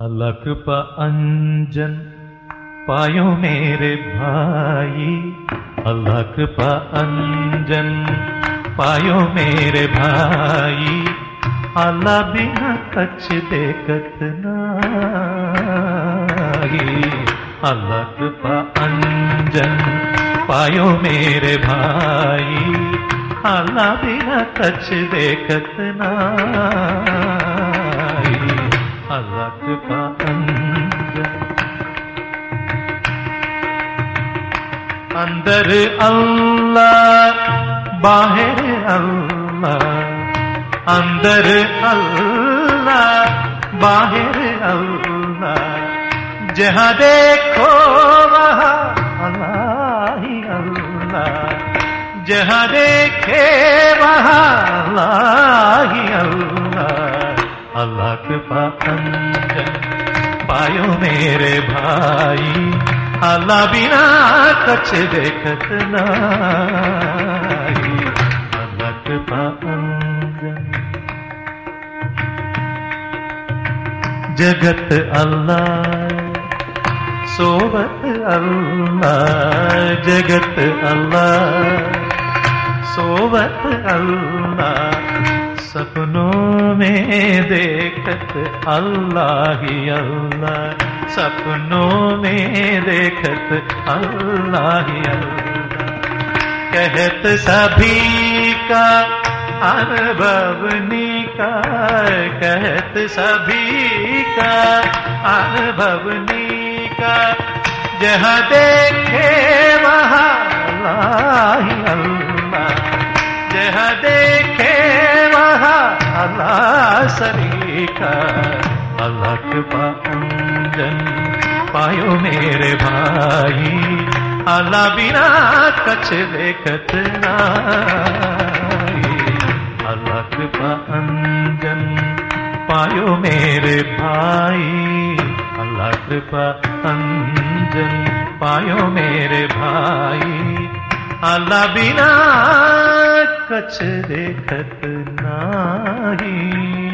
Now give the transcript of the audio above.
अल्लाह कृपा अंजन पायो मेरे भाई। अल्लाह कृपा अंजन पायो मेरे भाई। अल्लाह बिना कछ देखत नाही। अल्लाह कृपा अंजन पायो मेरे भाई। अल्लाह बिना कछ देखत नाही। अल्लाह कृपा अंजन अंदर अल्लाह, बाहर अल्लाह। अंदर अल्लाह, बाहर अल्लाह। जहाँ देखो वहाँ अल्लाह ही अल्लाह। जहाँ देखे वहाँ अल्लाह कृपा अंजन पायो मेरे भाई अल्लाह बिना कछ देखत नाही अल्लाह कृपा अंजन जगत अल्लाह सोवत अल्लाह जगत अल्लाह सोवत अल्लाह सपनों में देखत अल्लाह ही अल्लाह। सपनों में देखत अल्लाह ही अल्लाह। कहत सभी का अनुभव निकार कहत सभी का अनुभव निकार जहाँ देखे वहाँ अल्लाह कृपा अंजन पायो मेरे भाई अल्लाह बिना कछ देखत नाई। कृपा अंजन पायो मेरे भाई कृपा अंजन पायो मेरे भाई अल्लाह बिना कछ देखत नाही